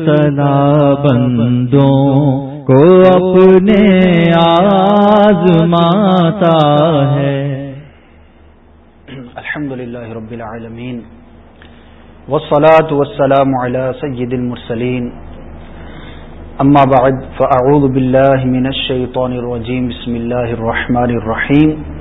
سنا بندوں کو اپنے آزماتا ہے۔ الحمد للہ رب العالمین۔ والصلاة والسلام على سید المرسلین۔ اما بعد، فاعوذ باللہ من الشیطان الرجیم، بسم اللہ الرحمن الرحیم۔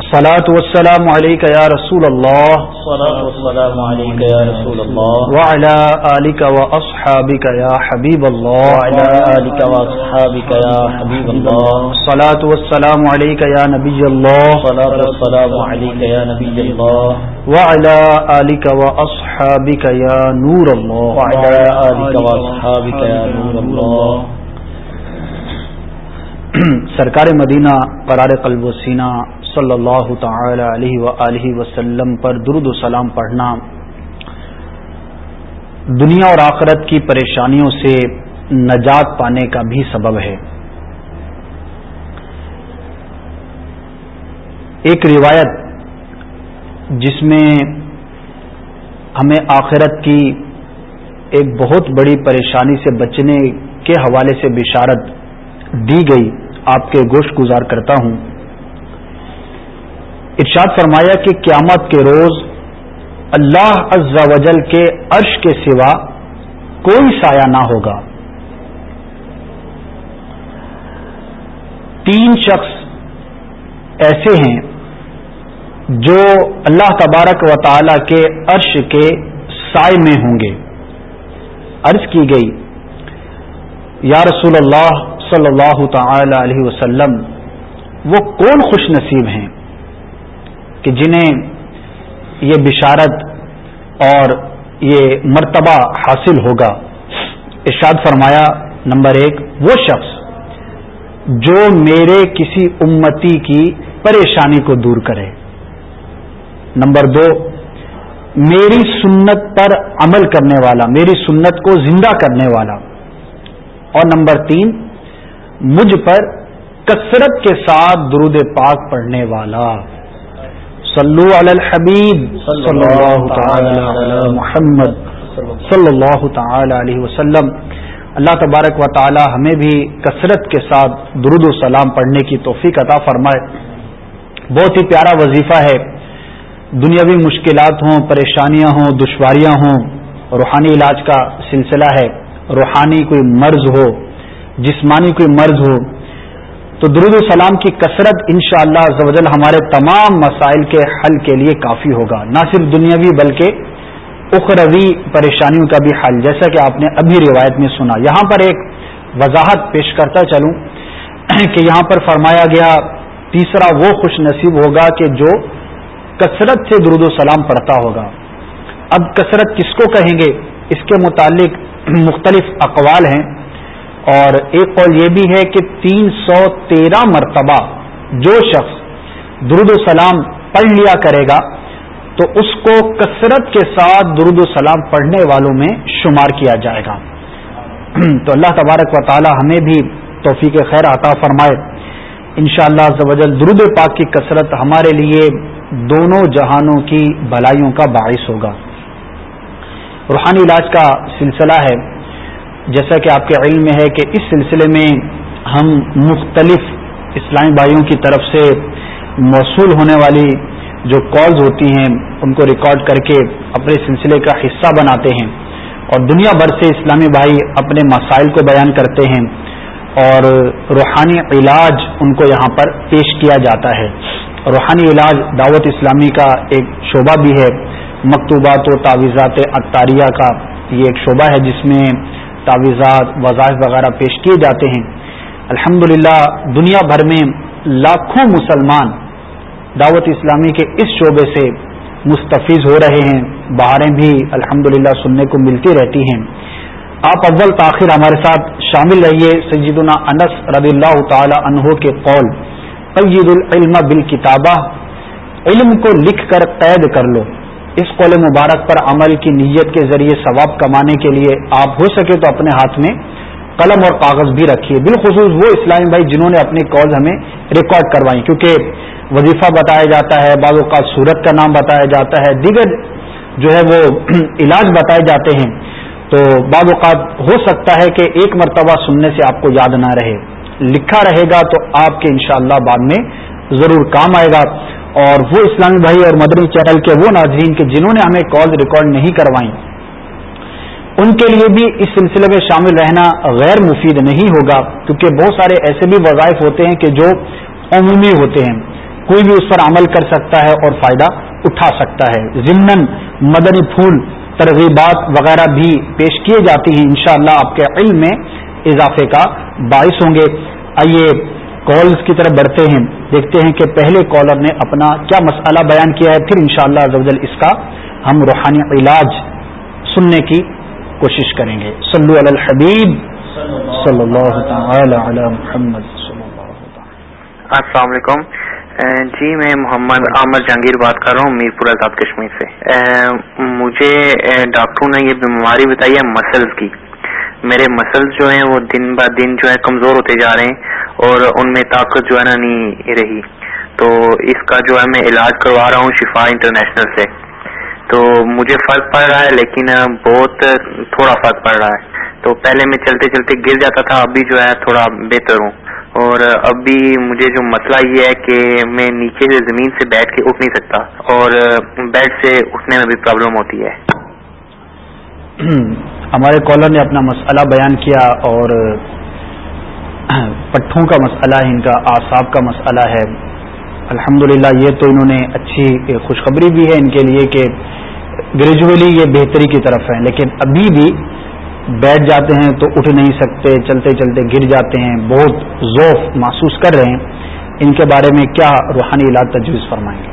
الصلاة والسلام عليك يا رسول الله. الصلاة والسلام عليك يا رسول الله. وعلى آلك وأصحابك يا حبيب الله. وعلى آلك وأصحابك يا حبيب الله. الصلاة والسلام عليك يا نبي الله. الصلاة والسلام عليك يا نبي الله. وعلى آلك وأصحابك يا نور الله. وعلى آلك وأصحابك يا نور الله. سرکار مدینہ قرار قلب و سینہ صلی اللہ تعالی علیہ و وسلم پر درود و سلام پڑھنا، دنیا اور آخرت کی پریشانیوں سے نجات پانے کا بھی سبب ہے۔ ایک روایت جس میں ہمیں آخرت کی ایک بہت بڑی پریشانی سے بچنے کے حوالے سے بشارت دی گئی، آپ کے گوشت گزار کرتا ہوں۔ ارشاد فرمایا کہ قیامت کے روز اللہ عز و جل کے عرش کے سوا کوئی سایہ نہ ہوگا۔ تین شخص ایسے ہیں جو اللہ تبارک و تعالی کے عرش کے سائے میں ہوں گے۔ عرض کی گئی، یا رسول اللہ صلی اللہ تعالی علیہ وسلم، وہ کون خوش نصیب ہیں؟ کہ جنہیں یہ بشارت اور یہ مرتبہ حاصل ہوگا۔ ارشاد فرمایا، نمبر ایک، وہ شخص جو میرے کسی امتی کی پریشانی کو دور کرے۔ نمبر دو، میری سنت پر عمل کرنے والا، میری سنت کو زندہ کرنے والا۔ اور نمبر تین، مجھ پر کثرت کے ساتھ درود پاک پڑھنے والا۔ صلو علی الحبیب صلی اللہ تعالی علی محمد. صلی اللہ تعالی علیہ وسلم. اللہ تبارک و تعالی ہمیں بھی کثرت کے ساتھ درود و سلام پڑھنے کی توفیق عطا فرمائے. بہت ہی پیارا وظیفہ ہے. دنیاوی مشکلات ہوں پریشانیاں ہوں دشواریاں ہوں روحانی علاج کا سلسلہ ہے. روحانی کوئی مرض ہو جسمانی کوئی مرض ہو تو درود السلام کی کثرت ان شاء اللہ ہمارے تمام مسائل کے حل کے لیے کافی ہوگا۔ نہ صرف دنیاوی بلکہ اخروی پریشانیوں کا بھی حل، جیسا کہ آپ نے ابھی روایت میں سنا۔ یہاں پر ایک وضاحت پیش کرتا چلوں کہ یہاں پر فرمایا گیا، تیسرا وہ خوش نصیب ہوگا کہ جو کثرت سے درود السلام پڑھتا ہوگا۔ اب کثرت کس کو کہیں گے؟ اس کے متعلق مختلف اقوال ہیں۔ اور ایک قول یہ بھی ہے کہ تین سو تیرہ مرتبہ جو شخص درود و سلام پڑھ لیا کرے گا، تو اس کو کثرت کے ساتھ درود و سلام پڑھنے والوں میں شمار کیا جائے گا۔ تو اللہ تبارک و تعالی ہمیں بھی توفیق خیر عطا فرمائے۔ ان شاء اللہ درود پاک کی کثرت ہمارے لیے دونوں جہانوں کی بھلائیوں کا باعث ہوگا۔ روحانی علاج کا سلسلہ ہے۔ جیسا کہ آپ کے علم میں ہے کہ اس سلسلے میں ہم مختلف اسلامی بھائیوں کی طرف سے موصول ہونے والی جو کالز ہوتی ہیں، ان کو ریکارڈ کر کے اپنے سلسلے کا حصہ بناتے ہیں۔ اور دنیا بھر سے اسلامی بھائی اپنے مسائل کو بیان کرتے ہیں اور روحانی علاج ان کو یہاں پر پیش کیا جاتا ہے۔ روحانی علاج دعوت اسلامی کا ایک شعبہ بھی ہے۔ مکتوبات و تعویذات اطاریہ کا یہ ایک شعبہ ہے جس میں تعویذات، وظائف وغیرہ پیش کیے جاتے ہیں۔ الحمد دنیا بھر میں لاکھوں مسلمان دعوت اسلامی کے اس شعبے سے مستفیض ہو رہے ہیں۔ بہاریں بھی الحمد سننے کو ملتی رہتی ہیں۔ آپ اول تاخیر ہمارے ساتھ شامل رہیے سیدنا انس رضی اللہ تعالی عنہ کے قول۔ قید العلم بالکتابہ، علم کو لکھ کر قید کر لو۔ اس قول مبارک پر عمل کی نیت کے ذریعے ثواب کمانے کے لیے آپ ہو سکے تو اپنے ہاتھ میں قلم اور کاغذ بھی رکھیے۔ بالخصوص وہ اسلامی بھائی جنہوں نے اپنی کال ہمیں ریکارڈ کروائی، کیونکہ وظیفہ بتایا جاتا ہے، بعض اوقات صورت کا نام بتایا جاتا ہے، دیگر جو ہے وہ علاج بتائے جاتے ہیں۔ تو بعض اوقات ہو سکتا ہے کہ ایک مرتبہ سننے سے آپ کو یاد نہ رہے۔ لکھا رہے گا تو آپ کے انشاءاللہ بعد میں ضرور کام آئے گا۔ اور وہ اسلامی بھائی اور مدنی چینل کے وہ ناظرین کے جنہوں نے ہمیں کال ریکارڈ نہیں کروائیں ان کے لیے بھی اس سلسلے میں شامل رہنا غیر مفید نہیں ہوگا، کیونکہ بہت سارے ایسے بھی وظائف ہوتے ہیں کہ جو عمومی ہوتے ہیں۔ کوئی بھی اس پر عمل کر سکتا ہے اور فائدہ اٹھا سکتا ہے۔ ضمن مدنی پھول، ترغیبات وغیرہ بھی پیش کیے جاتی ہیں۔ انشاءاللہ اللہ آپ کے علم میں اضافے کا باعث ہوں گے۔ آئیے کالز کی طرف بڑھتے ہیں، دیکھتے ہیں کہ پہلے کالر نے اپنا کیا مسئلہ بیان کیا ہے، پھر انشاءاللہ شاء اللہ اس کا ہم روحانی علاج سننے کی کوشش کریں گے۔ صلو علی الحبیب۔ صلی اللہ تعالی علی محمد۔ السلام علیکم۔ جی میں محمد عامر جہانگیر بات کر رہا ہوں میرپور آزاد کشمیر سے۔ مجھے ڈاکٹروں نے یہ بیماری بتائی ہے مسلز کی۔ میرے مسلز جو ہیں وہ دن ب دن جو ہے کمزور ہوتے جا رہے ہیں اور ان میں طاقت جو ہے نا نہیں رہی۔ تو اس کا جو ہے میں علاج کروا رہا ہوں شفا انٹرنیشنل سے۔ تو مجھے فرق پڑ رہا ہے لیکن بہت تھوڑا فرق پڑ رہا ہے۔ تو پہلے میں چلتے چلتے گر جاتا تھا، ابھی جو ہے تھوڑا بہتر ہوں۔ اور ابھی مجھے جو مسئلہ یہ ہے کہ میں نیچے سے زمین سے بیٹھ کے اٹھ نہیں سکتا اور بیڈ سے اٹھنے میں بھی پرابلم ہوتی ہے۔ ہمارے کالر نے اپنا مسئلہ بیان کیا اور پٹھوں کا مسئلہ ہے، ان کا آساب کا مسئلہ ہے۔ الحمدللہ، یہ تو انہوں نے اچھی خوشخبری بھی ہے ان کے لیے کہ گریجولی یہ بہتری کی طرف ہے۔ لیکن ابھی بھی بیٹھ جاتے ہیں تو اٹھ نہیں سکتے، چلتے چلتے گر جاتے ہیں، بہت ذوف محسوس کر رہے ہیں۔ ان کے بارے میں کیا روحانی علاج تجویز فرمائیں گے؟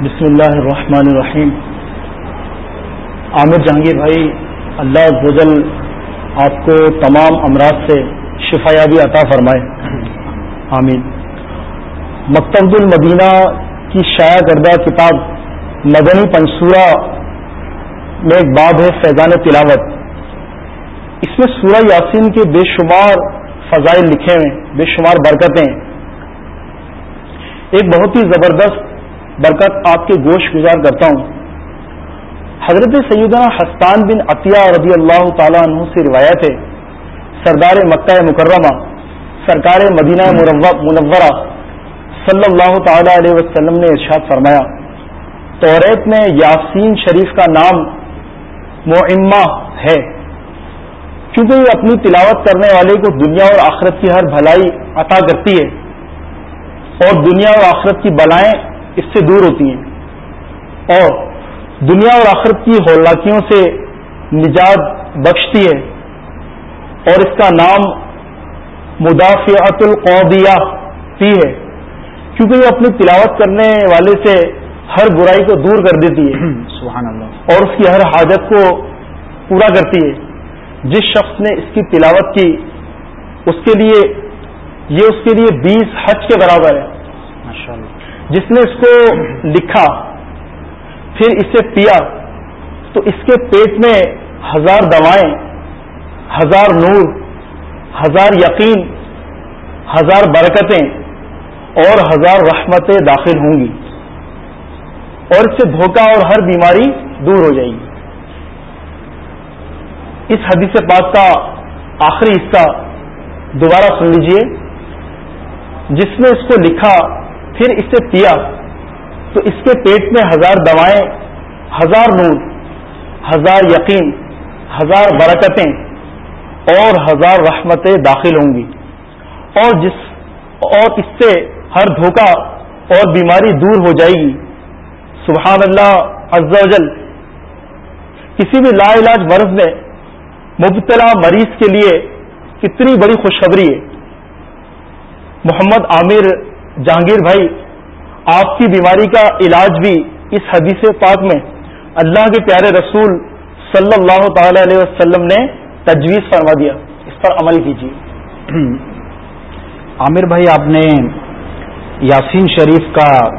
بسم اللہ الرحمن الرحیم۔ عامر جہانگیر بھائی اللہ غزل آپ کو تمام امراض سے شفایابی عطا فرمائے۔ آمین۔ مکتب المدینہ کی شائع کردہ کتاب مدنی پنصورہ میں ایک باب ہے فیضان تلاوت۔ اس میں سورہ یاسین کے بے شمار فضائل لکھے ہوئے بے شمار برکتیں ایک بہت ہی زبردست برکت آپ کے گوش گزار کرتا ہوں۔ حضرت سیدنا حسان بن عطیہ رضی اللہ تعالیٰ عنہ سے روایت ہے، سردار مکہ مکرمہ، سرکار مدینہ منورہ صلی اللہ تعالی علیہ وسلم نے ارشاد فرمایا، توریت میں یاسین شریف کا نام معمہ ہے۔ کیونکہ یہ اپنی تلاوت کرنے والے کو دنیا اور آخرت کی ہر بھلائی عطا کرتی ہے، اور دنیا اور آخرت کی بلائیں اس سے دور ہوتی ہیں۔ اور دنیا اور آخرت کی ہولاکیوں سے نجات بخشتی ہے اور اس کا نام مدافعت القوبیہ بھی ہے کیونکہ یہ اپنی تلاوت کرنے والے سے ہر برائی کو دور کر دیتی ہے سبحان اللہ۔ اور اس کی ہر حاجت کو پورا کرتی ہے۔ جس شخص نے اس کی تلاوت کی اس کے لیے یہ اس کے لیے بیس حج کے برابر ہے۔ جس نے اس کو لکھا پھر اسے پیا۔ تو اس کے پیٹ میں ہزار دوائیں، ہزار نور، ہزار یقین، ہزار برکتیں اور ہزار رحمتیں داخل ہوں گی۔ اور اس سے دھوکہ اور ہر بیماری دور ہو جائے گی۔ اس حدیث پاک کا آخری حصہ دوبارہ سن لیجیے۔ جس نے اس کو لکھا، پھر اسے پیا۔ تو اس کے پیٹ میں ہزار دوائیں، ہزار نور، ہزار یقین، ہزار برکتیں اور ہزار رحمتیں داخل ہوں گی۔ اور جس، اور اس سے ہر دھوکہ اور بیماری دور ہو جائے گی۔ سبحان اللہ عز و جل۔ کسی بھی لا علاج مرض میں مبتلا مریض کے لیے کتنی بڑی خوشخبری ہے۔ محمد عامر جہانگیر بھائی آپ کی بیماری کا علاج بھی اس حدیث پاک میں اللہ کے پیارے رسول صلی اللہ تعالی علیہ وسلم نے تجویز فرما دیا۔ اس پر عمل کیجیے۔ عامر بھائی، آپ نے یاسین شریف کا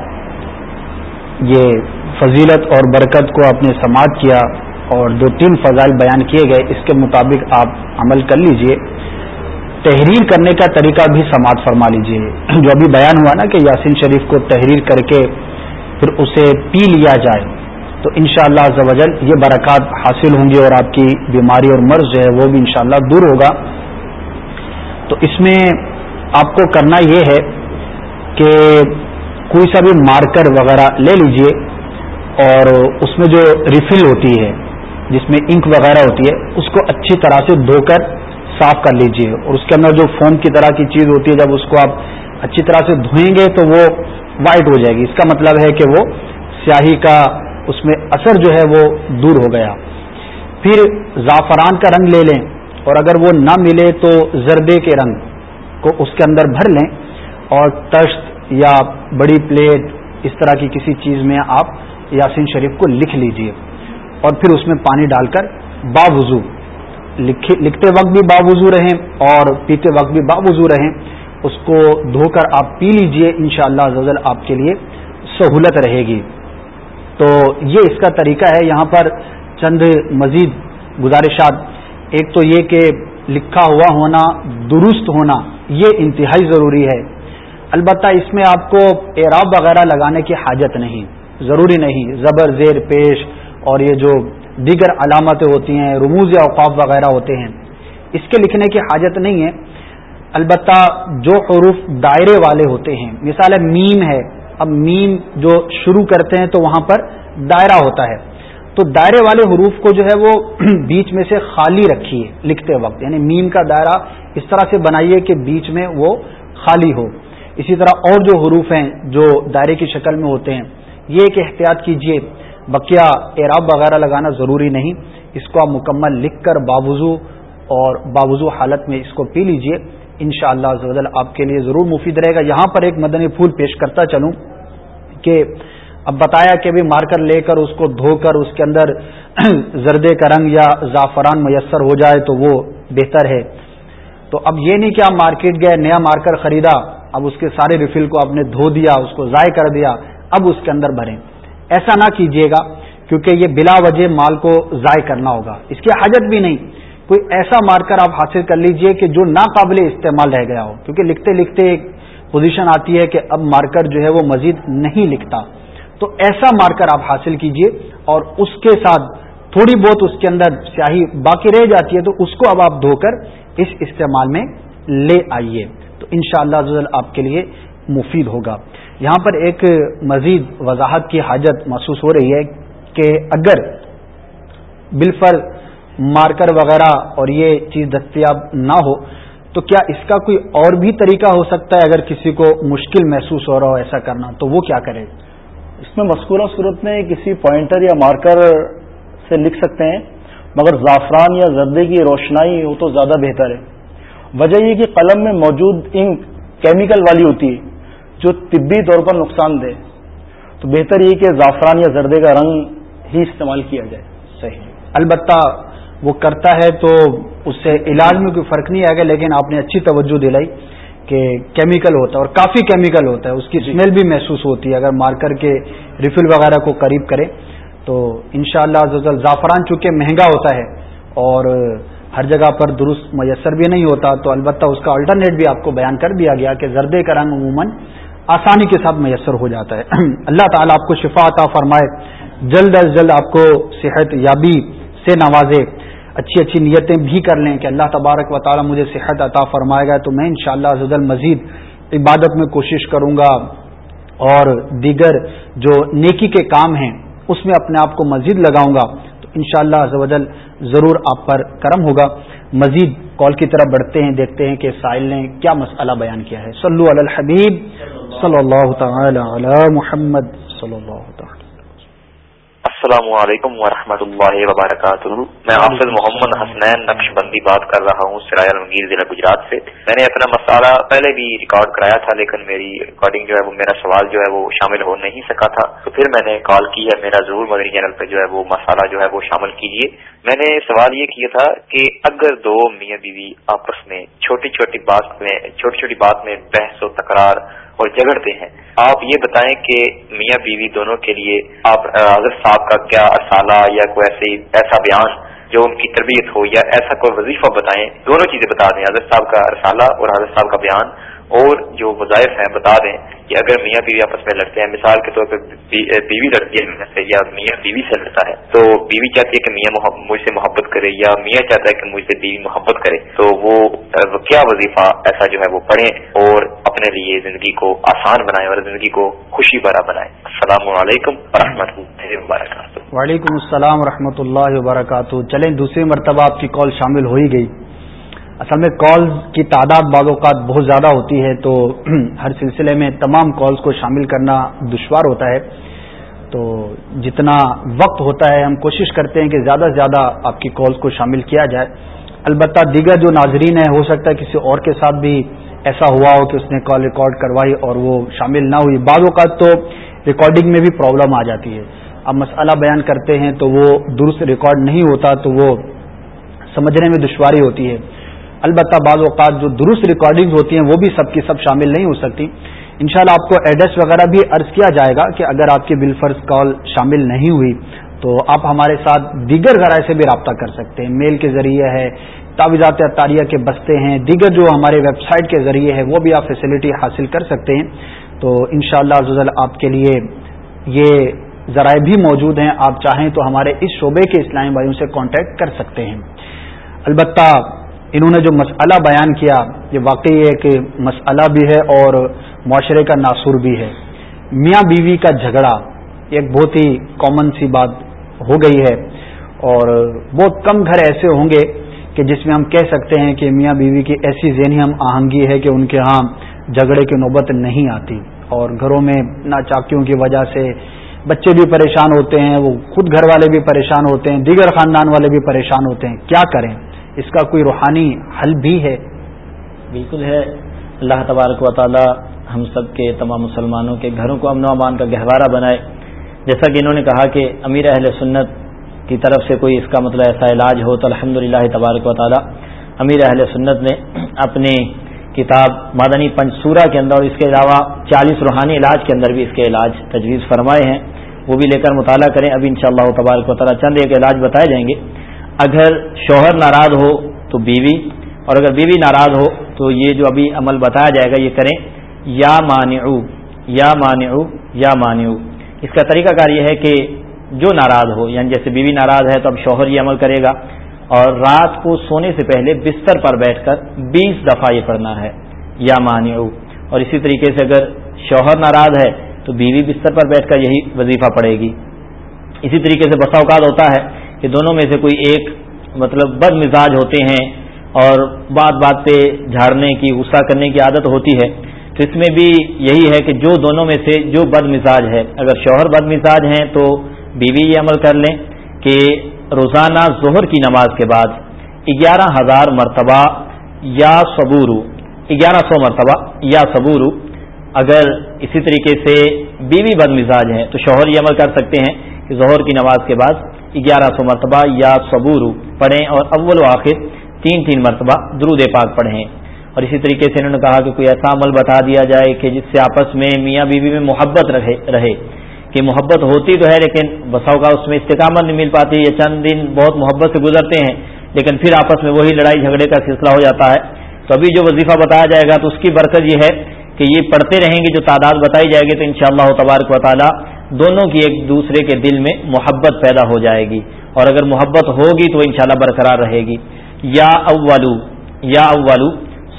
یہ فضیلت اور برکت کو آپ نے سماعت کیا اور دو تین فضائل بیان کیے گئے، اس کے مطابق آپ عمل کر لیجیے۔ تحریر کرنے کا طریقہ بھی سماعت فرما لیجیے۔ جو ابھی بیان ہوا نا کہ یاسین شریف کو تحریر کر کے پھر اسے پی لیا جائے، تو ان شاء اللہ یہ برکات حاصل ہوں گی اور آپ کی بیماری اور مرض جو ہے وہ بھی انشاءاللہ دور ہوگا۔ تو اس میں آپ کو کرنا یہ ہے کہ کوئی سا بھی مارکر وغیرہ لے لیجیے اور اس میں جو ریفل ہوتی ہے، جس میں انک وغیرہ ہوتی ہے، اس کو اچھی طرح سے دھو کر صاف کر لیجیے۔ اور اس کے اندر جو فوم کی طرح کی چیز ہوتی ہے، جب اس کو آپ اچھی طرح سے دھوئیں گے تو وہ وائٹ ہو جائے گی۔ اس کا مطلب ہے کہ وہ سیاہی کا اس میں اثر جو ہے وہ دور ہو گیا۔ پھر زعفران کا رنگ لے لیں۔ اور اگر وہ نہ ملے تو زردے کے رنگ کو اس کے اندر بھر لیں۔ اور تشت یا بڑی پلیٹ، اس طرح کی کسی چیز میں آپ یاسین شریف کو لکھ لیجیے۔ اور پھر اس میں پانی ڈال کر باوضو لکھتے وقت بھی باوضو رہیں اور پیتے وقت بھی باوضو رہیں، اس کو دھو کر آپ پی لیجیے، انشاءاللہ شاء اللہ آپ کے لیے سہولت رہے گی۔ تو یہ اس کا طریقہ ہے۔ یہاں پر چند مزید گزارشات۔ ایک تو یہ کہ لکھا ہوا ہونا، درست ہونا، یہ انتہائی ضروری ہے۔ البتہ اس میں آپ کو اعراب وغیرہ لگانے کی حاجت نہیں، ضروری نہیں۔ زبر، زیر، پیش اور یہ جو دیگر علامتیں ہوتی ہیں، رموز یا اوقاف وغیرہ ہوتے ہیں۔ اس کے لکھنے کی حاجت نہیں ہے۔ البتہ جو حروف دائرے والے ہوتے ہیں، مثال ہے میم ہے۔ اب میم جو شروع کرتے ہیں تو وہاں پر دائرہ ہوتا ہے۔ تو دائرے والے حروف کو جو ہے وہ بیچ میں سے خالی رکھیے لکھتے وقت۔ یعنی میم کا دائرہ اس طرح سے بنائیے کہ بیچ میں وہ خالی ہو۔ اسی طرح اور جو حروف ہیں جو دائرے کی شکل میں ہوتے ہیں، یہ ایک احتیاط کیجیے بقیہ اعراب وغیرہ لگانا ضروری نہیں۔ اس کو آپ مکمل لکھ کر باوضو اور باوضو حالت میں اس کو پی لیجیے۔ ان شاء اللہ آپ کے لیے ضرور مفید رہے گا۔ یہاں پر ایک مدنی پھول پیش کرتا چلوں کہ اب بتایا کہ بھی مارکر لے کر اس کو دھو کر اس کے اندر زردے کا رنگ یا زعفران میسر ہو جائے تو وہ بہتر ہے۔ تو اب یہ نہیں کہ آپ مارکیٹ گئے، نیا مارکر خریدا، اب اس کے سارے ریفل کو آپ نے دھو دیا، اس کو ضائع کر دیا، اب اس کے اندر بھریں۔ ایسا نہ کیجیے گا کیونکہ یہ بلا وجہ مال کو ضائع کرنا ہوگا۔ اس کی حاجت بھی نہیں۔ کوئی ایسا مارکر آپ حاصل کر لیجیے کہ جو ناقابل استعمال رہ گیا ہو۔ کیونکہ لکھتے لکھتے ایک پوزیشن آتی ہے کہ اب مارکر جو ہے وہ مزید نہیں لکھتا۔ تو ایسا مارکر آپ حاصل کیجیے اور اس کے ساتھ تھوڑی بہت اس کے اندر سیاہی باقی رہ جاتی ہے تو اس کو اب آپ دھو کر اس استعمال میں لے آئیے۔ تو ان شاء اللہ آپ کے لیے مفید ہوگا۔ یہاں پر ایک مزید وضاحت کی حاجت محسوس ہو رہی ہے کہ اگر بالفر مارکر وغیرہ اور یہ چیز دستیاب نہ ہو، تو کیا اس کا کوئی اور بھی طریقہ ہو سکتا ہے اگر کسی کو مشکل محسوس ہو رہا ہو ایسا کرنا؟ تو وہ کیا کرے؟ اس میں مذکورہ صورت میں کسی پوائنٹر یا مارکر سے لکھ سکتے ہیں، مگر زعفران یا زردے کی روشنائی ہو تو زیادہ بہتر ہے۔ وجہ یہ کہ قلم میں موجود انک کیمیکل والی ہوتی ہے۔ جو طبی طور پر نقصان دہ تو بہتر یہ کہ زعفران یا زردے کا رنگ ہی استعمال کیا جائے۔ صحیح۔ البتہ وہ کرتا ہے تو اس سے علاج میں کوئی فرق نہیں آئے گا لیکن آپ نے اچھی توجہ دلائی کہ کیمیکل ہوتا ہے اور کافی کیمیکل ہوتا ہے اس کی اسمیل بھی محسوس ہوتی ہے۔ اگر مارکر کے ریفل وغیرہ کو قریب کرے تو انشاءاللہ شاء اللہ زعفران چونکہ مہنگا ہوتا ہے اور ہر جگہ پر درست میسر بھی نہیں ہوتا تو البتہ اس کا الٹرنیٹ بھی آپ کو بیان کر دیا گیا کہ زردے کا رنگ عموماً آسانی کے ساتھ میسر ہو جاتا ہے۔ اللہ تعالیٰ آپ کو شفا عطا فرمائے۔ جلد از جلد آپ کو صحت یابی سے نوازے۔ اچھی اچھی نیتیں بھی کر لیں کہ اللہ تبارک و تعالیٰ مجھے صحت عطا فرمائے گا تو میں ان شاء اللہ مزید عبادت میں کوشش کروں گا۔ اور دیگر جو نیکی کے کام ہیں، اس میں اپنے آپ کو مزید لگاؤں گا۔ تو ان شاء اللہ ضرور آپ پر کرم ہوگا۔ مزید کال کی طرف بڑھتے ہیں، دیکھتے ہیں کہ سائل نے کیا مسئلہ بیان کیا ہے۔ صلو علی الحبیب، صلی اللہ تعالی علی محمد صلی اللہ تعالی۔ السلام علیکم ورحمۃ اللہ وبرکاتہ۔ میں حافظ محمد حسنین نقش بندی بات کر رہا ہوں، سرائے المگیر ضلع گجرات سے۔ میں نے اپنا مسئلہ پہلے بھی ریکارڈ کرایا تھا، لیکن میری ریکارڈنگ جو ہے وہ، میرا سوال جو ہے وہ شامل ہو نہیں سکا تھا۔ تو پھر میں نے کال کی ہے میرا ضرور مدنی چینل پہ جو ہے وہ مسئلہ جو ہے وہ شامل کیجیے۔ میں نے سوال یہ کیا تھا کہ اگر دو میاں بیوی آپس میں چھوٹی چھوٹی بات میں، چھوٹی چھوٹی بات میں بحث و تکرار اور جگڑتے ہیں۔ آپ یہ بتائیں کہ میاں بیوی دونوں کے لیے آپ حضرت صاحب کا کیا اصالہ یا کوئی ایسی، ایسا بیان جو ان کی تربیت ہو یا ایسا کوئی وظیفہ بتائیں، دونوں چیزیں بتا دیں، حضرت صاحب کا رسالہ اور حضرت صاحب کا بیان۔ اور جو وظائف ہیں بتا دیں کہ اگر میاں بیوی آپس میں لڑتے ہیں، مثال کے طور پہ بیوی لڑتی ہے سے یا میاں بیوی سے لڑتا ہے، تو بیوی چاہتی ہے کہ میاں مجھ سے محبت کرے یا میاں چاہتا ہے کہ مجھ سے بیوی محبت کرے، تو وہ کیا وظیفہ ایسا جو ہے وہ پڑھیں اور اپنے لیے زندگی کو آسان بنائیں اور زندگی کو خوشی بھرا بنائیں۔ السلام علیکم و رحمۃ اللہ وبرکاتہ۔ وعلیکم السلام و اللہ وبرکاتہ۔ چلیں دوسری مرتبہ آپ کی کال شامل ہو ہی گئی۔ اصل میں کالز کی تعداد بعض اوقات بہت زیادہ ہوتی ہے تو ہر سلسلے میں تمام کالز کو شامل کرنا دشوار ہوتا ہے۔ تو جتنا وقت ہوتا ہے، ہم کوشش کرتے ہیں کہ زیادہ سے زیادہ آپ کی کالز کو شامل کیا جائے۔ البتہ دیگر جو ناظرین ہیں، ہو سکتا ہے کسی اور کے ساتھ بھی ایسا ہوا ہو کہ اس نے کال ریکارڈ کروائی اور وہ شامل نہ ہوئی۔ بعض اوقات تو ریکارڈنگ میں بھی پرابلم آ جاتی ہے۔ اب مسئلہ بیان کرتے ہیں تو وہ درست ریکارڈ نہیں ہوتا تو وہ سمجھنے میں دشواری ہوتی ہے۔ البتہ بعض اوقات جو درست ریکارڈنگ ہوتی ہیں وہ بھی سب کی سب شامل نہیں ہو سکتی۔ انشاءاللہ آپ کو ایڈریس وغیرہ بھی عرض کیا جائے گا کہ اگر آپ کی بل فرض کال شامل نہیں ہوئی تو آپ ہمارے ساتھ دیگر ذرائع سے بھی رابطہ کر سکتے ہیں۔ میل کے ذریعے ہے، تعویذات اطاریہ کے بستے ہیں، دیگر جو ہمارے ویب سائٹ کے ذریعے ہے وہ بھی آپ فیسلٹی حاصل کر سکتے ہیں۔ تو ان شاء اللہ آپ کے لیے یہ ذرائع بھی موجود ہیں، آپ چاہیں تو ہمارے اس شعبے کے اسلامی بھائیوں سے کانٹیکٹ کر سکتے ہیں۔ البتہ انہوں نے جو مسئلہ بیان کیا، یہ واقعی ایک مسئلہ بھی ہے اور معاشرے کا ناصر بھی ہے۔ میاں بیوی کا جھگڑا ایک بہت ہی کامن سی بات ہو گئی ہے۔ اور بہت کم گھر ایسے ہوں گے کہ جس میں ہم کہہ سکتے ہیں کہ میاں بیوی کی ایسی ذہنی ہم آہنگی ہے کہ ان کے ہاں جھگڑے کی نوبت نہیں آتی۔ اور گھروں میں ناچاکیوں کی وجہ سے بچے بھی پریشان ہوتے ہیں، وہ خود گھر والے بھی پریشان ہوتے ہیں، دیگر خاندان والے بھی پریشان ہوتے ہیں۔ کیا کریں؟ اس کا کوئی روحانی حل بھی ہے؟ بالکل ہے۔ اللہ تبارک و تعالی ہم سب کے تمام مسلمانوں کے گھروں کو امن و امان کا گہوارہ بنائے۔ جیسا کہ انہوں نے کہا کہ امیر اہل سنت کی طرف سے کوئی اس کا مطلب ایسا علاج ہو تو الحمد للہ تبارک و تعالی امیر اہل سنت نے اپنی کتاب مادنی پنچورا کے اندر اور اس کے علاوہ چالیس روحانی علاج کے اندر بھی اس کے علاج تجویز فرمائے ہیں۔ وہ بھی لے کر مطالعہ کریں۔ ابھی ان شاء اللہ تبارک و تعالیٰ چند ایک علاج بتائے جائیں گے۔ اگر شوہر ناراض ہو تو بیوی، اور اگر بیوی ناراض ہو تو یہ جو ابھی عمل بتایا جائے گا، یہ کریں۔ یا مانعو یا مانعو یا مانعو۔ اس کا طریقہ کار یہ ہے کہ جو ناراض ہو یعنی جیسے بیوی ناراض ہے تو اب شوہر یہ عمل کرے گا۔ اور رات کو سونے سے پہلے بستر پر بیٹھ کر بیس دفعہ یہ پڑھنا ہے۔ یا مانعو۔ اور اسی طریقے سے اگر شوہر ناراض ہے تو بیوی بستر پر بیٹھ کر یہی وظیفہ پڑے گی۔ اسی طریقے سے بسا اوقات ہوتا ہے کہ دونوں میں سے کوئی ایک مطلب بد مزاج ہوتے ہیں اور بات بات پہ جھاڑنے کی، غصہ کرنے کی عادت ہوتی ہے۔ تو اس میں بھی یہی ہے کہ جو دونوں میں سے جو بد مزاج ہے، اگر شوہر بد مزاج ہیں تو بیوی یہ عمل کر لیں کہ روزانہ ظہر کی نماز کے بعد گیارہ ہزار مرتبہ یا صبور گیارہ سو مرتبہ یا صبور اگر اسی طریقے سے بیوی بد مزاج ہے تو شوہر یہ عمل کر سکتے ہیں کہ ظہر کی نماز کے بعد گیارہ سو مرتبہ یا صبور پڑھیں اور اول و آخر تین تین مرتبہ درود پاک پڑھیں۔ اور اسی طریقے سے انہوں نے کہا کہ کوئی ایسا عمل بتا دیا جائے کہ جس سے آپس میں میاں بیوی میں محبت رہے رہے۔ کہ محبت ہوتی تو ہے لیکن بساؤ کا اس میں استقامت نہیں مل پاتی، یہ چند دن بہت محبت سے گزرتے ہیں، لیکن پھر آپس میں وہی لڑائی جھگڑے کا سلسلہ ہو جاتا ہے۔ تو ابھی جو وظیفہ بتایا جائے گا تو اس کی برکت یہ ہے کہ یہ پڑھتے رہیں گے جو تعداد بتائی جائے گی تو ان شاء اللہ تبارک و تعالیٰ دونوں کی ایک دوسرے کے دل میں محبت پیدا ہو جائے گی اور اگر محبت ہوگی تو انشاءاللہ برقرار رہے گی۔ یا اولو یا اولو،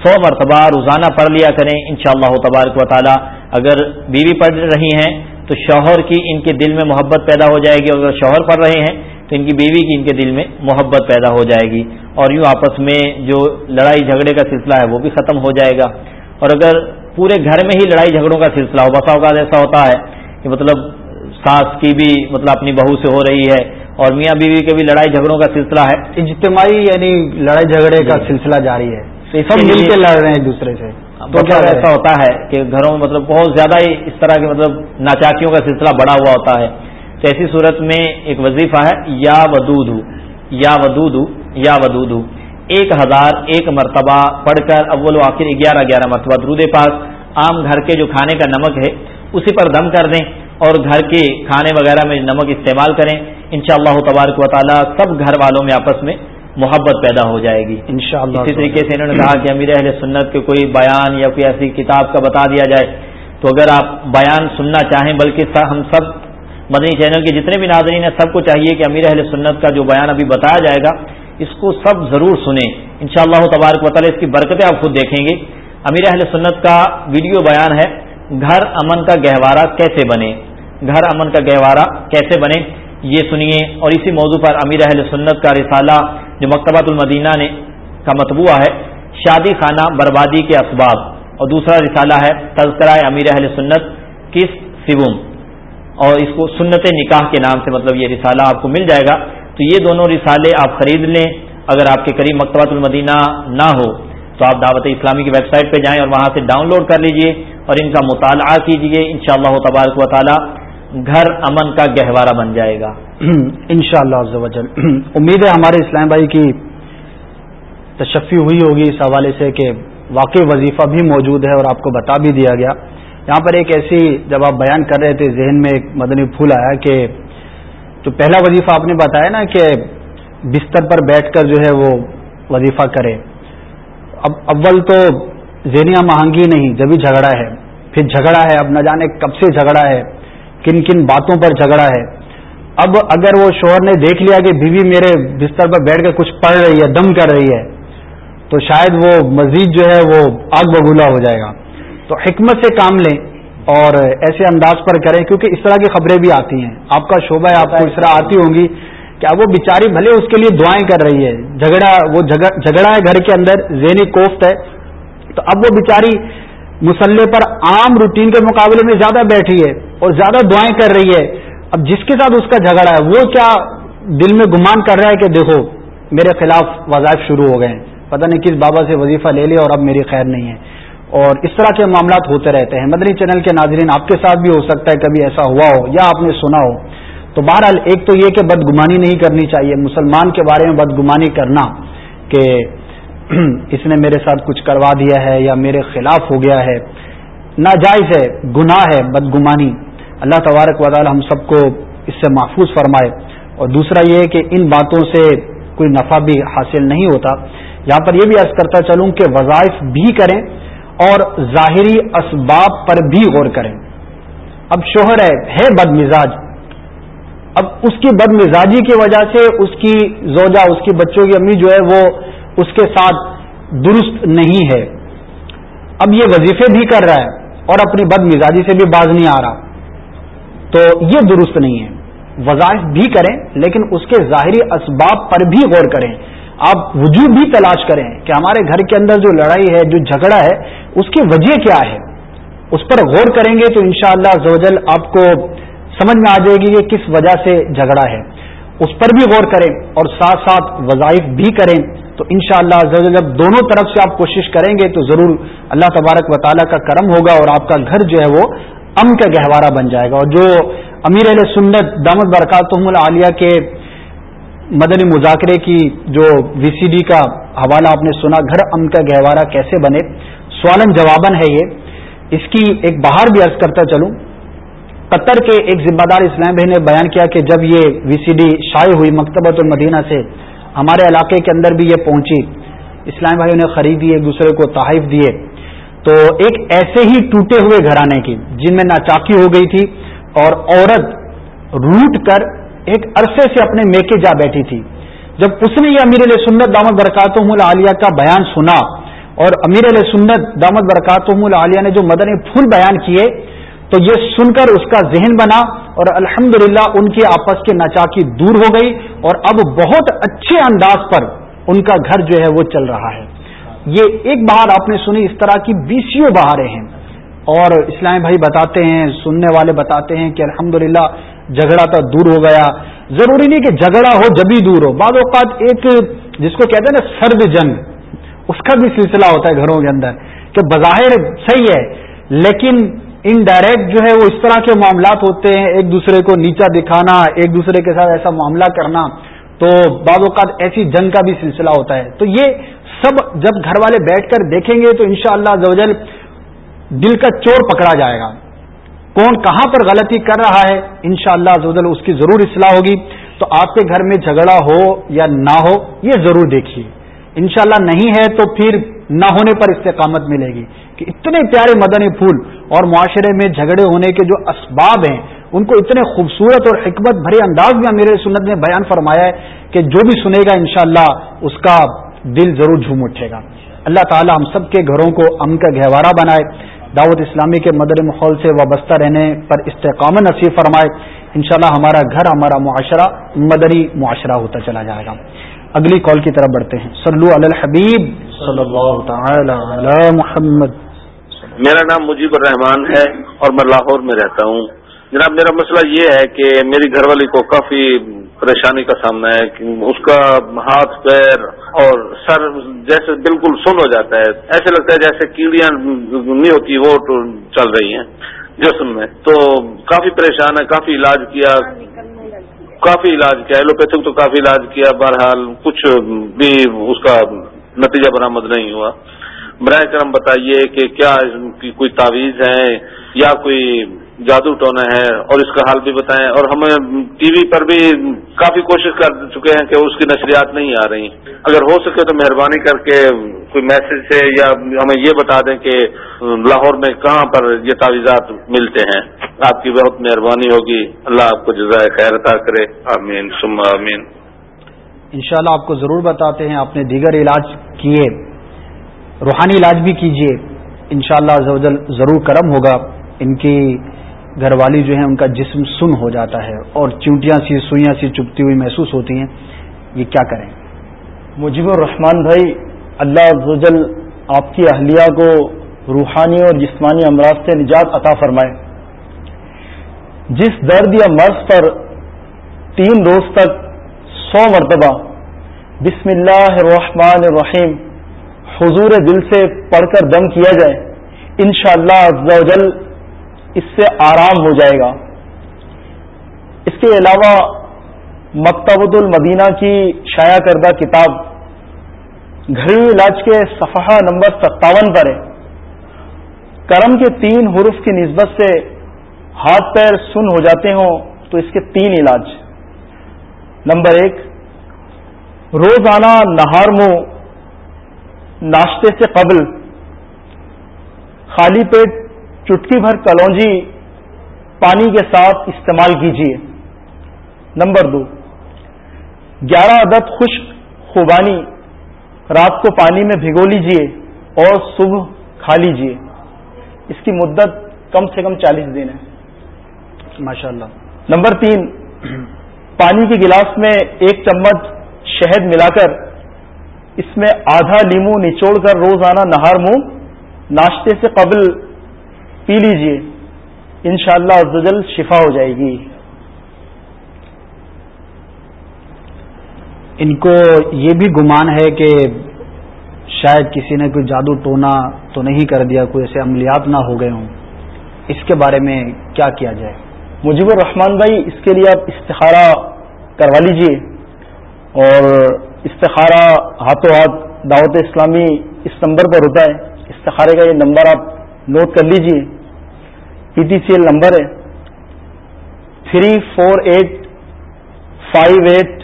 سو مرتبہ روزانہ پڑھ لیا کریں انشاءاللہ اللہ تبارک و تعالی۔ اگر بیوی پڑھ رہی ہیں تو شوہر کی ان کے دل میں محبت پیدا ہو جائے گی، اور اگر شوہر پڑھ رہے ہیں تو ان کی بیوی کی ان کے دل میں محبت پیدا ہو جائے گی۔ اور یوں آپس میں جو لڑائی جھگڑے کا سلسلہ ہے وہ بھی ختم ہو جائے گا۔ اور اگر پورے گھر میں ہی لڑائی جھگڑوں کا سلسلہ ہو بسا اوقات ایسا ہوتا ہے کہ مطلب ساس کی بھی مطلب اپنی بہو سے ہو رہی ہے اور میاں بیوی کے بھی لڑائی جھگڑوں کا سلسلہ ہے۔ اجتماعی یعنی لڑائی جھگڑے کا جی۔ سلسلہ جاری ہے۔ سب مل کے لڑ رہے ہیں ایک دوسرے سے۔ تو کیا ایسا ہوتا ہے کہ گھروں میں مطلب بہت زیادہ ہی اس طرح کے مطلب ناچاکیوں کا سلسلہ بڑا ہوا ہوتا ہے۔ تو ایسی صورت میں ایک وظیفہ ہے یا ودود یا ودود یا ودود ایک ہزار ایک مرتبہ پڑھ کر اول و آخر گیارہ گیارہ مرتبہ درود پاک۔ عام گھر کے جو کھانے کا نمک ہے اسی پر دم کر دیں اور گھر کے کھانے وغیرہ میں نمک استعمال کریں۔ ان شاء اللہ تبارک و تعالیٰ سب گھر والوں میں آپس میں محبت پیدا ہو جائے گی۔ ان شاء اللہ اسی طریقے سے انہوں نے کہا کہ امیر اہل سنت کے کوئی بیان یا کوئی ایسی کتاب کا بتا دیا جائے۔ تو اگر آپ بیان سننا چاہیں بلکہ ہم سب مدنی چینل کے جتنے بھی ناظرین ہیں سب کو چاہیے کہ امیر اہل سنت کا جو بیان ابھی بتایا جائے گا اس کو سب ضرور سنیں۔ ان شاء اللہ تبارک و تعالیٰ اس کی برکتیں آپ خود دیکھیں گے۔ امیر اہل سنت کا ویڈیو بیان ہے، گھر امن کا گہوارہ کیسے بنے؟ گھر امن کا گہوارہ کیسے بنے؟ یہ سنیے۔ اور اسی موضوع پر امیر اہل سنت کا رسالہ جو مکتبۃ المدینہ نے کا مطبوعہ ہے، شادی خانہ بربادی کے اسباب۔ اور دوسرا رسالہ ہے، تذکرہ امیر اہل سنت کس سوم اور اس کو سنت نکاح کے نام سے مطلب یہ رسالہ آپ کو مل جائے گا۔ تو یہ دونوں رسالے آپ خرید لیں۔ اگر آپ کے قریب مکتبۃ المدینہ نہ ہو تو آپ دعوت اسلامی کی ویب سائٹ پہ جائیں اور وہاں سے ڈاؤن لوڈ کر لیجیے اور ان کا مطالعہ کیجیے ان شاء اللہ تبارک و تعالی گھر امن کا گہوارہ بن جائے گا۔ ان شاء اللہ امید ہے ہمارے اسلام بھائی کی تشفی ہوئی ہوگی اس حوالے سے کہ واقعی وظیفہ بھی موجود ہے اور آپ کو بتا بھی دیا گیا۔ یہاں پر ایک ایسی جب آپ بیان کر رہے تھے، ذہن میں ایک مدنی پھول آیا کہ جو پہلا وظیفہ آپ نے بتایا نا کہ بستر پر بیٹھ کر جو ہے وہ وظیفہ کرے۔ اب اول تو ذہنیاں مہنگی نہیں جبھی جھگڑا ہے۔ پھر جھگڑا ہے، اب نہ جانے کب سے جھگڑا ہے، کن کن باتوں پر جھگڑا ہے۔ اب اگر وہ شوہر نے دیکھ لیا کہ بیوی میرے بستر پر بیٹھ کر کچھ پڑھ رہی ہے، دم کر رہی ہے، تو شاید وہ مزید جو ہے وہ آگ ببولا ہو جائے گا۔ تو حکمت سے کام لیں۔ اور ایسے انداز پر کریں کیونکہ اس طرح کی خبریں بھی آتی ہیں۔ آپ کا شعبہ ہے آپ کو اس طرح آتی ہوں گی کہ اب وہ بیچاری بھلے اس کے لیے دعائیں کر رہی ہے۔ جھگڑا وہ جھگڑا ہے گھر کے اندر ذہنی کوفت ہے۔ تو اب وہ بیچاری مسلح پر عام روٹین کے مقابلے میں زیادہ بیٹھی ہے اور زیادہ دعائیں کر رہی ہے۔ اب جس کے ساتھ اس کا جھگڑا ہے وہ کیا دل میں گمان کر رہا ہے کہ دیکھو میرے خلاف وظائف شروع ہو گئے ہیں۔ پتہ نہیں کس بابا سے وظیفہ لے لیا اور اب میری خیر نہیں ہے۔ اور اس طرح کے معاملات ہوتے رہتے ہیں۔ مدنی چینل کے ناظرین، آپ کے ساتھ بھی ہو سکتا ہے کبھی ایسا ہوا ہو یا آپ نے سنا ہو۔ تو بہرحال ایک تو یہ کہ بدگمانی نہیں کرنی چاہیے، مسلمان کے بارے میں بدگمانی کرنا کہ اس نے میرے ساتھ کچھ کروا دیا ہے یا میرے خلاف ہو گیا ہے۔ ناجائز ہے، گناہ ہے، بدگمانی۔ اللہ تبارک و تعالی ہم سب کو اس سے محفوظ فرمائے۔ اور دوسرا یہ کہ ان باتوں سے کوئی نفع بھی حاصل نہیں ہوتا۔ یہاں پر یہ بھی عرض کرتا چلوں کہ وظائف بھی کریں۔ اور ظاہری اسباب پر بھی غور کریں۔ اب شوہر ہے ہے بد مزاج اب اس کی بد مزاجی کی وجہ سے اس کی زوجہ، اس کی بچوں کی امی جو ہے وہ اس کے ساتھ درست نہیں ہے۔ اب یہ وظیفے بھی کر رہا ہے اور اپنی بد مزاجی سے بھی باز نہیں آ رہا۔ تو یہ درست نہیں ہے۔ وظائف بھی کریں، لیکن اس کے ظاہری اسباب پر بھی غور کریں۔ آپ وجود بھی تلاش کریں کہ ہمارے گھر کے اندر جو لڑائی ہے، جو جھگڑا ہے، اس کی وجہ کیا ہے؟ اس پر غور کریں گے تو انشاءاللہ شاء اللہ آپ کو سمجھ میں آ جائے گی کہ کس وجہ سے جھگڑا ہے۔ اس پر بھی غور کریں اور ساتھ ساتھ وظائف بھی کریں۔ تو انشاءاللہ شاء اللہ جب دونوں طرف سے آپ کوشش کریں گے تو ضرور اللہ تبارک و تعالیٰ کا کرم ہوگا اور آپ کا گھر جو ہے وہ ام کا گہوارہ بن جائے گا۔ اور جو امیر علیہ سنت دامد برکاتم العالیہ کے مدنی مذاکرے کی جو وی سی ڈی کا حوالہ آپ نے سنا، گھر ام کا گہوارہ کیسے بنے؟ سوالن جوابن ہے یہ۔ اس کی ایک باہر بھی عرض کرتا چلوں۔ قطر کے ایک ذمہ دار اسلام بھائی نے بیان کیا کہ جب یہ وی سی ڈی شائع ہوئی مکتبۃ المدینہ سے، ہمارے علاقے کے اندر بھی یہ پہنچی۔ اسلام بھائی نے خریدی ایک دوسرے کو تحائف دیے۔ تو ایک ایسے ہی ٹوٹے ہوئے گھرانے کی، جن میں ناچاکی ہو گئی تھی اور عورت روٹ کر ایک عرصے سے اپنے میکے جا بیٹھی تھی۔ جب اس نے یہ امیر علیہ سنت دامت برکاتم العالیہ کا بیان سنا اور امیر علیہ سنت دامت برکاتم العالیہ نے جو مدن پھول بیان کیے، تو یہ سن کر اس کا ذہن بنا اور الحمد ان کی آپس کے نچاکی دور ہو گئی اور اب بہت اچھے انداز پر ان کا گھر جو ہے وہ چل رہا ہے۔ یہ ایک بہار آپ نے سنی، اس طرح کی بیسیوں بہاریں ہیں۔ اور اسلام بھائی بتاتے ہیں، سننے والے بتاتے ہیں کہ الحمد جھگڑا تو دور ہو گیا۔ ضروری نہیں کہ جھگڑا ہو جبھی دور ہو۔ بعض اوقات ایک جس کو کہتے ہیں نا، سرد جنگ، اس کا بھی سلسلہ ہوتا ہے گھروں کے اندر کہ بظاہر صحیح ہے، لیکن انڈائریکٹ جو ہے وہ اس طرح کے معاملات ہوتے ہیں، ایک دوسرے کو نیچا دکھانا، ایک دوسرے کے ساتھ ایسا معاملہ کرنا، تو بعض اوقات ایسی جنگ کا بھی سلسلہ ہوتا ہے۔ تو یہ سب جب گھر والے بیٹھ کر دیکھیں گے تو انشاءاللہ شاء اللہ دل کا چور پکڑا جائے گا۔ کون کہاں پر غلطی کر رہا ہے ان شاء اللہ اس کی ضرور اصلاح ہوگی۔ تو آپ کے گھر میں جھگڑا ہو یا نہ ہو، یہ ضرور دیکھیے۔ انشاءاللہ نہیں ہے تو پھر نہ ہونے پر استقامت ملے گی۔ کہ اتنے پیارے مدنی پھول اور معاشرے میں جھگڑے ہونے کے جو اسباب ہیں، ان کو اتنے خوبصورت اور حکمت بھرے انداز میں میرے سنت نے بیان فرمایا ہے کہ جو بھی سنے گا، انشاءاللہ اس کا دل ضرور جھوم اٹھے گا۔ اللہ تعالی ہم سب کے گھروں کو امن کا گہوارہ بنائے۔ دعوت اسلامی کے مدر ماحول سے وابستہ رہنے پر استحکام نصیب فرمائے انشاءاللہ ہمارا گھر ہمارا معاشرہ مدری معاشرہ ہوتا چلا جائے گا۔ اگلی کال کی طرف بڑھتے ہیں۔ سلو الحبیب۔ صلی اللہ تعالی علی محمد۔ میرا نام مجیب الرحمان ہے اور میں لاہور میں رہتا ہوں۔ جناب میرا مسئلہ یہ ہے کہ میری گھر والی کو کافی پریشانی کا سامنا ہے کہ اس کا ہاتھ پیر اور سر جیسے بالکل سن ہو جاتا ہے، ایسے لگتا ہے جیسے کیڑیاں نہیں ہوتی، وہ چل رہی ہیں جسم میں۔ تو کافی پریشان ہے، کافی علاج کیا۔ کافی علاج کیا، ایلوپیتھک تو کافی علاج کیا، بہرحال کچھ بھی اس کا نتیجہ برآمد نہیں ہوا۔ برائے کرم بتائیے کہ کیا کوئی تعویذ ہے یا کوئی جادو ٹونا ہے اور اس کا حال بھی بتائیں اور ہمیں ٹی وی پر بھی کافی کوشش کر چکے ہیں کہ اس کی نشریات نہیں آ رہی۔ اگر ہو سکے تو مہربانی کر کے کوئی میسج سے یا ہمیں یہ بتا دیں کہ لاہور میں کہاں پر یہ تعویذات ملتے ہیں۔ آپ کی بہت مہربانی ہوگی۔ اللہ آپ کو جزائے خیر عطا کرے۔ آمین۔ سما آمین۔ انشاءاللہ آپ کو ضرور بتاتے ہیں، آپ نے دیگر علاج کیے، روحانی علاج بھی کیجیے انشاءاللہ شاء ضرور کرم ہوگا۔ ان کی گھر والی جو ہے ان کا جسم سن ہو جاتا ہے اور چونٹیاں سی، سوئیاں سی چپتی ہوئی محسوس ہوتی ہیں، یہ کیا کریں؟ مجیب الرحمان بھائی، اللہ زجل آپ کی اہلیہ کو روحانی اور جسمانی امراض سے نجات عطا فرمائے۔ جس درد یا مرض پر تین روز تک سو مرتبہ بسم اللہ الرحمن الرحیم حضور دل سے پڑھ کر دم کیا جائے، انشاءاللہ شاء اللہ اس سے آرام ہو جائے گا۔ اس کے علاوہ مکتبۃ المدینہ کی شائع کردہ کتاب گھریلو علاج کے صفحہ نمبر ستاون پر ہے۔ کرم کے تین حروف کی نسبت سے ہاتھ پیر سن ہو جاتے ہوں تو اس کے تین علاج۔ نمبر ایک، روزانہ نہار منہ ناشتے سے قبل خالی پیٹ چٹکی بھر کلونجی پانی کے ساتھ استعمال کیجیے نمبر دو گیارہ عدد خشک خوبانی رات کو پانی میں بھگو لیجیے اور صبح کھا لیجیے اس کی مدت کم سے کم چالیس دن ہے۔ ماشاء اللہ نمبر تین پانی کے گلاس میں ایک چمچ شہد ملا کر اس میں آدھا لیمو نچوڑ کر روزانہ نہار منہ ناشتے سے قبل پی لیجیے ان شاء اللہ شفا ہو جائے گی۔ ان کو یہ بھی گمان ہے کہ شاید کسی نے کوئی جادو ٹونا تو نہیں کر دیا، کوئی ایسے عملیات نہ ہو گئے ہوں۔ اس کے بارے میں کیا کیا جائے؟ مجیب الرحمان بھائی، اس کے لیے آپ استخارہ کروا لیجیے۔ اور استخارہ ہاتھوں ہاتھ دعوت اسلامی اس نمبر پر ہوتا ہے۔ استخارے کا یہ نمبر آپ نوٹ کر لیجیے۔ P T C L number ہے۔ Three four eight five eight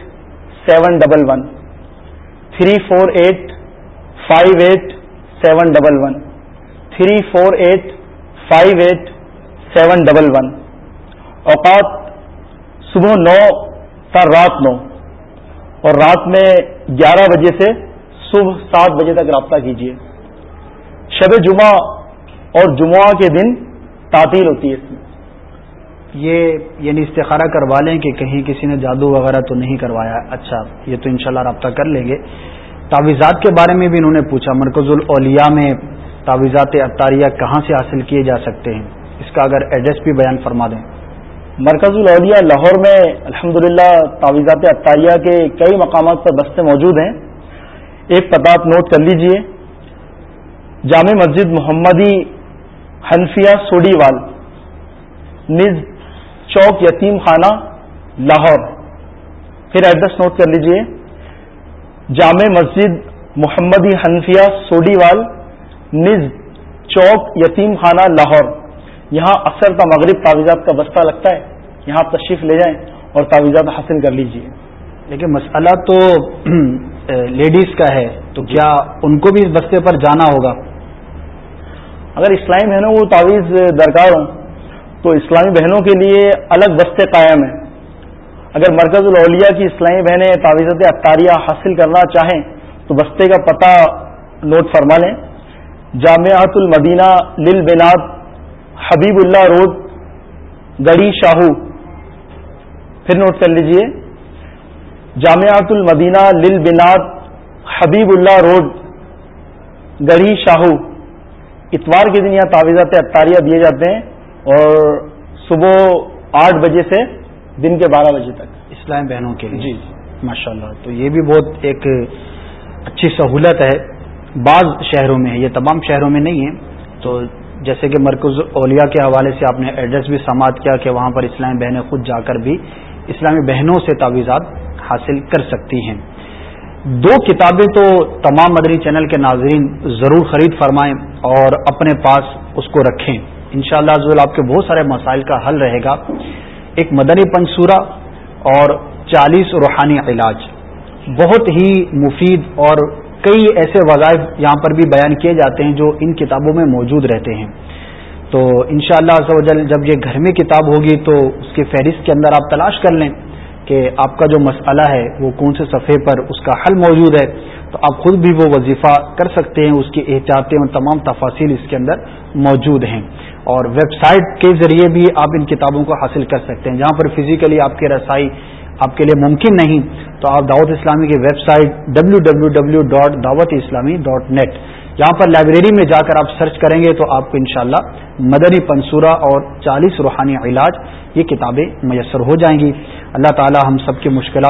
seven double one three four eight five eight seven double one three four eight five eight seven double one اوقات صبح نو تا رات نو۔ اور رات میں گیارہ بجے سے صبح سات بجے تک رابطہ کیجیے شب جمعہ اور جمعہ کے دن تعطیل ہوتی ہے اس میں۔ یہ یعنی استخارہ کروا لیں کہ کہیں کسی نے جادو وغیرہ تو نہیں کروایا۔ اچھا یہ تو انشاءاللہ رابطہ کر لیں گے۔ تعویذات کے بارے میں بھی انہوں نے پوچھا۔ مرکز الاولیاء میں تعویذات اطاریہ کہاں سے حاصل کیے جا سکتے ہیں؟ اس کا اگر ایڈریس بھی بیان فرما دیں۔ مرکز الاولیاء لاہور میں الحمد للہ تعویذات اطاریہ کے کئی مقامات پر بستے موجود ہیں۔ ایک پتہ آپ نوٹ کر لیجیے۔ جامع مسجد محمدی حنفیہ سوڈی وال نز چوک یتیم خانہ لاہور۔ پھر ایڈریس نوٹ کر لیجیے جامع مسجد محمدی حنفیہ سوڈی وال نز چوک یتیم خانہ لاہور۔ یہاں اکثر کا مغرب کاغذات کا بستہ لگتا ہے یہاں آپ تشریف لے جائیں اور تعویذات حاصل کر لیجیے۔ لیکن مسئلہ تو لیڈیز کا ہے تو کیا ان کو بھی اس بستے پر جانا ہوگا؟ اگر اسلامی بہنوں کو تعویذ درکار ہوں، تو اسلامی بہنوں کے لیے الگ بستے قائم ہیں اگر مرکز الاولیاء کی اسلامی بہنیں تعویذت اختاریہ حاصل کرنا چاہیں، تو بستے کا پتہ نوٹ فرما لیں۔ جامعات المدینہ لل بناد حبیب اللہ روڈ گڑی شاہو۔ پھر نوٹ کر لیجیے۔ جامعات المدینہ لل بناد حبیب اللہ روڈ، گڑھی شاہو۔ اتوار کے دن یہاں تعویذات اختاریہ دیے جاتے ہیں اور صبح آٹھ بجے سے دن کے بارہ بجے تک۔ اسلام بہنوں کے لیے۔ جی۔ ماشاء اللہ تو یہ بھی بہت ایک اچھی سہولت ہے۔ بعض شہروں میں ہے یہ تمام شہروں میں نہیں ہے۔ تو جیسے کہ مرکز اولیا کے حوالے سے آپ نے ایڈریس بھی سماعت کیا کہ وہاں پر اسلامی بہنیں خود جا کر بھی اسلامی بہنوں سے تعویذات حاصل کر سکتی ہیں۔ دو کتابیں تو تمام مدنی چینل کے ناظرین ضرور خرید فرمائیں۔ اور اپنے پاس اس کو رکھیں۔ ان شاء اللہ آپ کے بہت سارے مسائل کا حل رہے گا۔ ایک مدنی پنصورہ اور چالیس روحانی علاج۔ بہت ہی مفید اور کئی ایسے وظائف یہاں پر بھی بیان کیے جاتے ہیں جو ان کتابوں میں موجود رہتے ہیں۔ تو ان شاء اللہ جب یہ گھر میں کتاب ہوگی تو اس کے فہرست کے اندر آپ تلاش کر لیں کہ آپ کا جو مسئلہ ہے وہ کون سے صفحے پر اس کا حل موجود ہے۔ تو آپ خود بھی وہ وظیفہ کر سکتے ہیں، اس کی احتیاطیں اور تمام تفاصیل اس کے اندر موجود ہیں۔ اور ویب سائٹ کے ذریعے بھی آپ ان کتابوں کو حاصل کر سکتے ہیں۔ جہاں پر فزیکلی آپ کی رسائی آپ کے لیے ممکن نہیں، تو آپ دعوت اسلامی کی website W W W dot Dawat Islami dot net یہاں پر لائبریری میں جا کر آپ سرچ کریں گے تو آپ کو انشاءاللہ مدنی پنصورہ اور چالیس روحانی علاج یہ کتابیں میسر ہو جائیں گی۔ اللہ تعالی ہم سب کی مشکلات